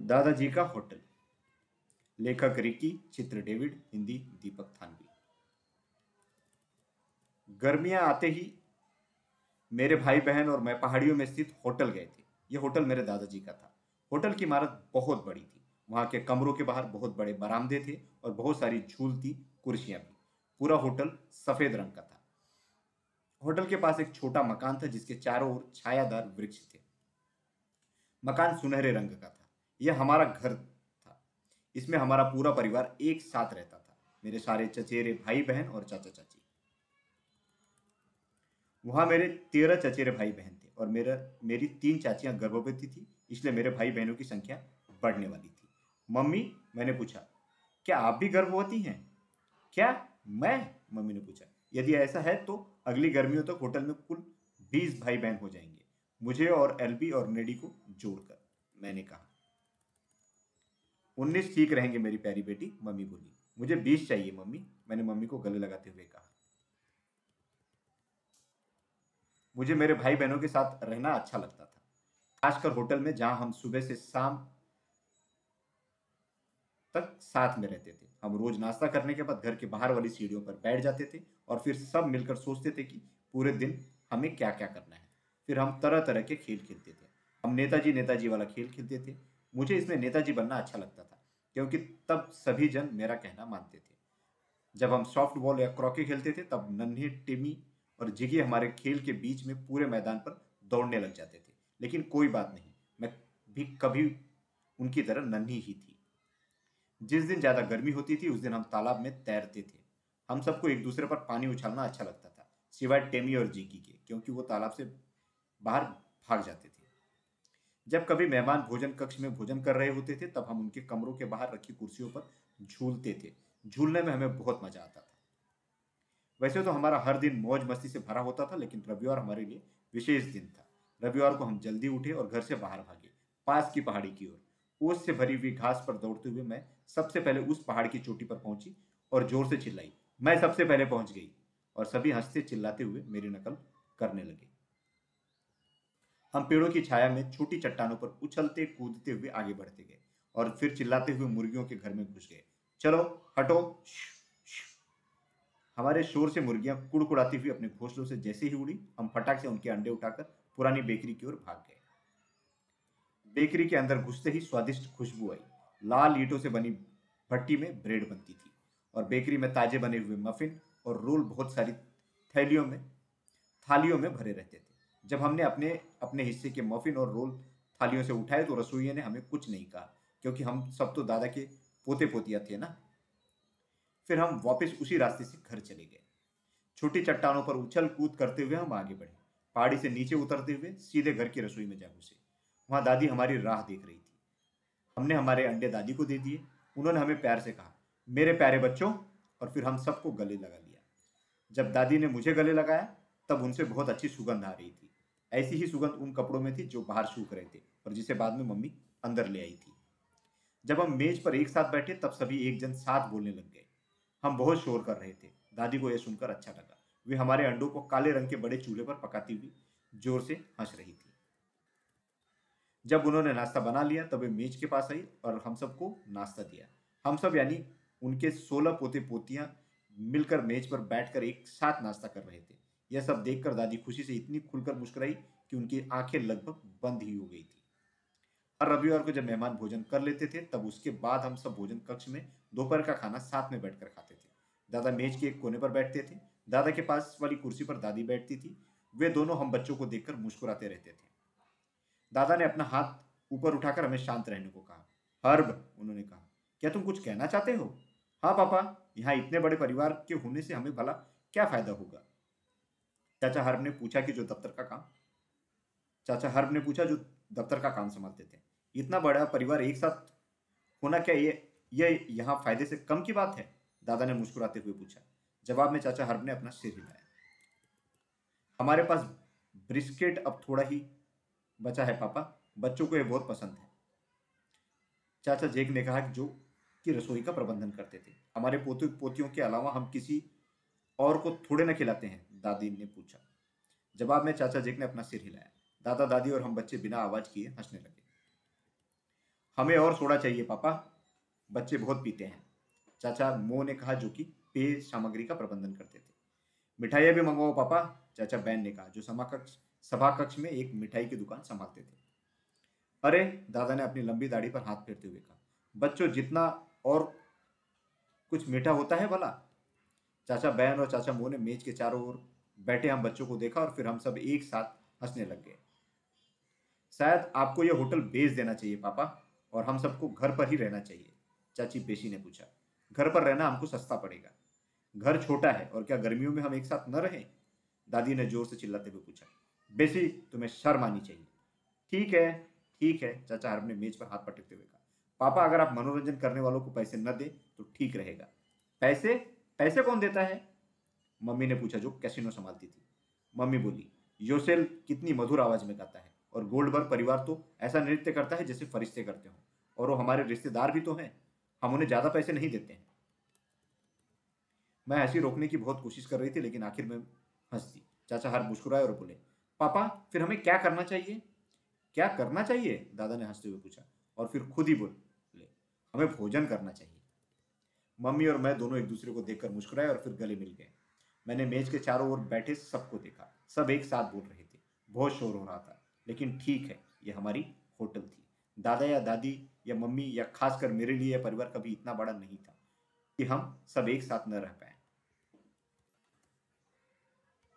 दादाजी का होटल। लेखक रिकी, चित्र डेविड, हिंदी दीपक थानवी। गर्मियाँ आते ही मेरे भाई बहन और मैं पहाड़ियों में स्थित होटल गए थे। यह होटल मेरे दादाजी का था। होटल की इमारत बहुत बड़ी थी। वहाँ के कमरों के बाहर बहुत बड़े बरामदे थे और बहुत सारी झूलती कुर्सियाँ भी। पूरा होटल सफ़ेद रंग का था। होटल के पास एक छोटा मकान था जिसके चारों ओर छायादार वृक्ष थे। मकान सुनहरे रंग का था। यह हमारा घर था। इसमें हमारा पूरा परिवार एक साथ रहता था। मेरे सारे चचेरे भाई बहन और चाचा चाची वहाँ मेरे तेरह चचेरे भाई बहन थे और मेरा, मेरी तीन चाचियाँ गर्भवती थी, इसलिए मेरे भाई बहनों की संख्या बढ़ने वाली थी। मम्मी, मैंने पूछा, क्या आप भी गर्भवती हैं? क्या? मैं? मम्मी ने पूछा, यदि ऐसा है तो अगली गर्मियों तक तो होटल में कुल बीस भाई बहन हो जाएँगे। मुझे और एलबी और नेडी को जोड़कर। मैंने कहा उन्नीस ठीक रहेंगे मेरी प्यारी बेटी, मम्मी बोली। मुझे बीस चाहिए, मम्मी। मैंने मम्मी को गले लगाते हुए कहा। मुझे मेरे भाई बहनों के साथ रहना अच्छा लगता था। खासकर होटल में जहाँ हम सुबह से शाम तक साथ में रहते थे। हम रोज नाश्ता करने के बाद घर के बाहर वाली सीढ़ियों पर बैठ जाते थे और फिर सब मिलकर सोचते थे कि पूरे दिन हमें क्या क्या करना है। फिर हम तरह तरह के खेल खेलते थे। हम नेताजी नेताजी वाला खेल खेलते थे। मुझे इसमें नेताजी बनना अच्छा लगता था, क्योंकि तब सभी जन मेरा कहना मानते थे। जब हम सॉफ्ट बॉल या क्रॉके खेलते थे, तब नन्हे टिमी और जिगी हमारे खेल के बीच में पूरे मैदान पर दौड़ने लग जाते थे। लेकिन कोई बात नहीं, मैं भी कभी उनकी तरह नन्ही ही थी। जिस दिन ज़्यादा गर्मी होती थी, उस दिन हम तालाब में तैरते थे। हम सबको एक दूसरे पर पानी उछालना अच्छा लगता था, सिवाय टेमी और जीकी के, क्योंकि वो तालाब से बाहर भाग जाते थे। जब कभी मेहमान भोजन कक्ष में भोजन कर रहे होते थे, तब हम उनके कमरों के बाहर रखी कुर्सियों पर झूलते थे। झूलने में हमें बहुत मज़ा आता था। वैसे तो हमारा हर दिन मौज मस्ती से भरा होता था, लेकिन रविवार हमारे लिए विशेष दिन था। रविवार को हम जल्दी उठे और घर से बाहर भागे, पास की पहाड़ी की ओर। ओस से भरी हुई घास पर दौड़ते हुए मैं सबसे पहले उस पहाड़ की चोटी पर पहुँची और ज़ोर से चिल्लाई। मैं सबसे पहले पहुँच गई और सभी हँसते चिल्लाते हुए मेरी नकल करने लगे। हम पेड़ों की छाया में छोटी चट्टानों पर उछलते, कूदते हुए आगे बढ़ते गए और फिर चिल्लाते हुए मुर्गियों के घर में घुस गए। चलो, हटो। हमारे शोर से मुर्गियाँ कुड़कुड़ाती हुई अपने घोंसलों से जैसे ही उड़ी, हम फटाक से उनके अंडे उठाकर पुरानी बेकरी की ओर भाग गए। बेकरी के अंदर घुसते ही स्वादिष्ट खुशबू आई। लाल ईटों से बनी भट्टी में ब्रेड बनती थी और बेकरी में ताजे बने हुए मफिन और रोल बहुत सारी थैलियों में, थालियों में भरे रहते थे। जब हमने अपने अपने हिस्से के मफिन और रोल थालियों से उठाए तो रसोइये ने हमें कुछ नहीं कहा, क्योंकि हम सब तो दादा के पोते पोतिया थे ना। फिर हम वापस उसी रास्ते से घर चले गए। छोटी चट्टानों पर उछल कूद करते हुए हम आगे बढ़े। पहाड़ी से नीचे उतरते हुए सीधे घर की रसोई में जा घुसे वहाँ दादी हमारी राह देख रही थी। हमने हमारे अंडे दादी को दे दिए। उन्होंने हमें प्यार से कहा, मेरे प्यारे बच्चों, और फिर हम सबको गले लगा लिया। जब दादी ने मुझे गले लगाया, तब उनसे बहुत अच्छी सुगंध आ रही थी। ऐसी ही सुगंध उन कपड़ों में थी जो बाहर सूख रहे थे और जिसे बाद में मम्मी अंदर ले आई थी। जब हम मेज पर एक साथ बैठे, तब सभी एक जन साथ बोलने लग गए। हम बहुत शोर कर रहे थे। दादी को यह सुनकर अच्छा लगा। वे हमारे अंडों को काले रंग के बड़े चूल्हे पर पकाती हुई ज़ोर से हंस रही थी। जब उन्होंने नाश्ता बना लिया, तब वे मेज के पास आई और हम सबको नाश्ता दिया। हम सब यानी उनके सोलह पोते पोतियाँ मिलकर मेज पर बैठकर एक साथ नाश्ता कर रहे थे। यह सब देखकर दादी खुशी से इतनी खुलकर मुस्कुराई कि उनकी आँखें लगभग बंद ही हो गई थी। हर रविवार को जब मेहमान भोजन कर लेते थे, तब उसके बाद हम सब भोजन कक्ष में दोपहर का खाना साथ में बैठकर खाते थे। दादा मेज के एक कोने पर बैठते थे। दादा के पास वाली कुर्सी पर दादी बैठती थी। वे दोनों हम बच्चों को देखकर मुस्कुराते रहते थे। दादा ने अपना हाथ ऊपर उठाकर हमें शांत रहने को कहा। हर्ब, उन्होंने कहा, क्या तुम कुछ कहना चाहते हो? हाँ पापा, यहाँ इतने बड़े परिवार के होने से हमें भला क्या फ़ायदा होगा? चाचा हर्ब ने पूछा कि जो दफ्तर का काम, चाचा हर्ब ने पूछा जो दफ्तर का काम संभालते थे। इतना बड़ा परिवार एक साथ होना क्या ये ये यहाँ फ़ायदे से कम की बात है? दादा ने मुस्कुराते हुए पूछा। जवाब में चाचा हर्ब ने अपना सिर हिलाया। हमारे पास ब्रिस्केट अब थोड़ा ही बचा है पापा। बच्चों को ये बहुत पसंद है। चाचा जेक ने कहा जो, कि रसोई का प्रबंधन करते थे। हमारे पोते, पोतियों के अलावा हम किसी और को थोड़े न खिलाते हैं। दादी ने पूछा। जवाब में चाचा जेक ने अपना सिर हिलाया। दादा, दादी और हम बच्चे बिना आवाज़ किए हंसने लगे। हमें और सोडा चाहिए, पापा। बच्चे बहुत पीते हैं। चाचा मो ने कहा जो कि पेय सामग्री का प्रबंधन करते थे। मिठाइयाँ भी मंगवाओ, पापा। चाचा बैन ने कहा, जो सभा कक्ष सभा कक्ष में एक मिठाई की दुकान संभालते थे। अरे, दादा ने अपनी लंबी दाढ़ी पर हाथ फेरते हुए कहा, बच्चों, जितना और कुछ मीठा होता है भला चाचा बहन और चाचा मोह ने मेज के चारों ओर बैठे हम बच्चों को देखा और फिर हम सब एक साथ हंसने लग गए। शायद आपको यह होटल बेच देना चाहिए पापा, और हम सबको घर पर ही रहना चाहिए, चाची पेशी ने पूछा। घर पर रहना हमको सस्ता पड़ेगा। घर छोटा है और क्या गर्मियों में हम एक साथ न रहें? दादी ने ज़ोर से चिल्लाते हुए पूछा। बेसी, तुम्हें शर्म आनी चाहिए। ठीक है ठीक है, चाचा हर ने मेज पर हाथ पटकते हुए कहा। पापा, अगर आप मनोरंजन करने वालों को पैसे न दे तो ठीक रहेगा। पैसे? पैसे कौन देता है? मम्मी ने पूछा, जो कैसीनो संभालती थी? मम्मी बोली योसेल कितनी मधुर आवाज़ में गाता है और गोल्डबर्ग परिवार तो ऐसा नृत्य करता है जैसे फरिश्ते करते हो और वो हमारे रिश्तेदार भी तो हैं। हम उन्हें ज़्यादा पैसे नहीं देते हैं। मैं हँसी रोकने की बहुत कोशिश कर रही थी, लेकिन आखिर में हंसती चाचा हर मुस्कुराए और बोले, पापा, फिर हमें क्या करना चाहिए? क्या करना चाहिए? दादा ने हँसते हुए पूछा और फिर खुद ही बोले, हमें भोजन करना चाहिए। मम्मी और मैं दोनों एक दूसरे को देखकर मुस्कुराए और फिर गले मिल गए। मैंने मेज के चारों ओर बैठे सबको देखा। सब एक साथ बोल रहे थे। बहुत शोर हो रहा था, लेकिन ठीक है, ये हमारी होटल थी। दादा या दादी या मम्मी या खासकर मेरे लिए यह परिवार कभी इतना बड़ा नहीं था कि हम सब एक साथ न रह पाए।